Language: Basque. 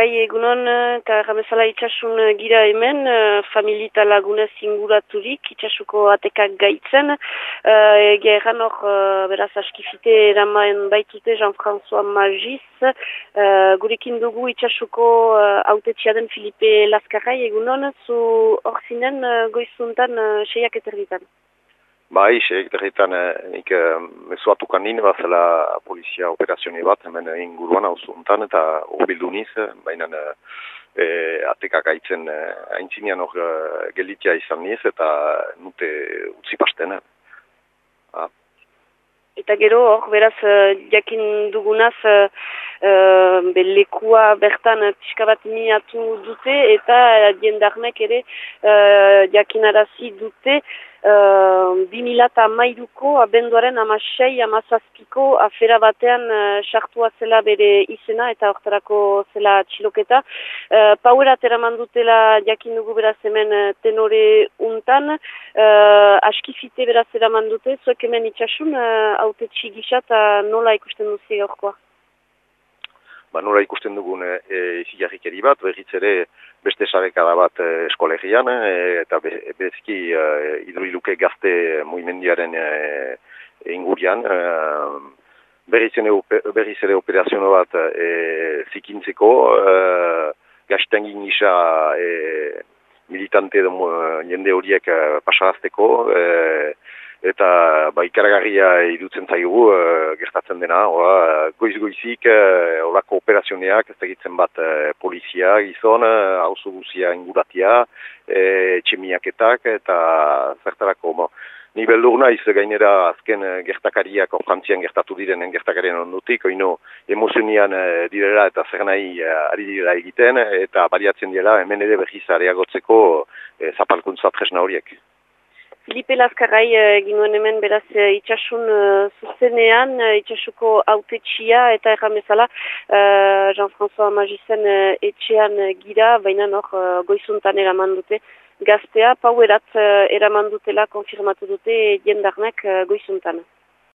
Bai, egunon, eta jamezala itxasun gira hemen, familita laguna zinguraturik, itxasuko atekak gaitzen. Uh, Ege erran hor, beraz, askifite eramaen baitute Jean-François Magiz. Uh, gurekin dugu itxasuko autetxia den Filipe Laskarrai, egunon, zu hor zinen goizuntan seiak eterritan. Bai, egiteretan eh, nik eh, mesuatukan nien, bazela polizia operazioni bat, hemen inguruan hau eta urbildu niz, baina eh atekak aitzen eh, aintzinean hor gelitia izan niz, eta nute utzi pasten. Ah. Eta gero hor, beraz, jakin dugunaz, uh, belekua bertan pixka bat miatu dute, eta diendarnek ere uh, jakinarazi dute, Uh, bimilata mairuko abenduaren amasei amazazpiko afera batean uh, sartua zela bere izena eta hortarako zela txiloketa. Uh, Pauerat eraman dutela jakin dugu beraz hemen uh, tenore untan, uh, askifite beraz eraman dute, zuek hemen itxasun, uh, haute txigisa nola ikusten duzi gaurkoa? Ba, nola ikusten dugun e, e, bat, berriz ere beste sarekada bat e, eskolegian, e, eta be, bezki e, iduriluke gazte muimendiaren e, ingurian, e, berriz, ere operazioa bat e, zikintzeko, e, gaztengin isa e, militante de, jende horiek e, pasarazteko, e, eta ba, ikaragarria idutzen zaigu e, gertatzen dena, oa, goiz-goizik, e, orako operazioneak, ez egitzen bat e, polizia, gizon, guzia inguratia, e, txemiaketak, eta zertarako, mo, ni beldur naiz gainera azken gertakariak, frantzian gertatu direnen gertakarien ondutik, oino emozionian direla eta zer nahi ari dira egiten, eta baliatzen dira hemen ere behiz areagotzeko e, zapalkuntza tresna horiek. Filipe Lazkarai eh, egin nuen hemen beraz eh, itxasun uh, zuzenean, uh, itxasuko autetxia eta erramezala uh, Jean-François Magizen uh, etxean gira, baina nor uh, goizuntan eraman dute gaztea, pauerat uh, eraman dutela konfirmatu dute jendarnak uh, goizuntan.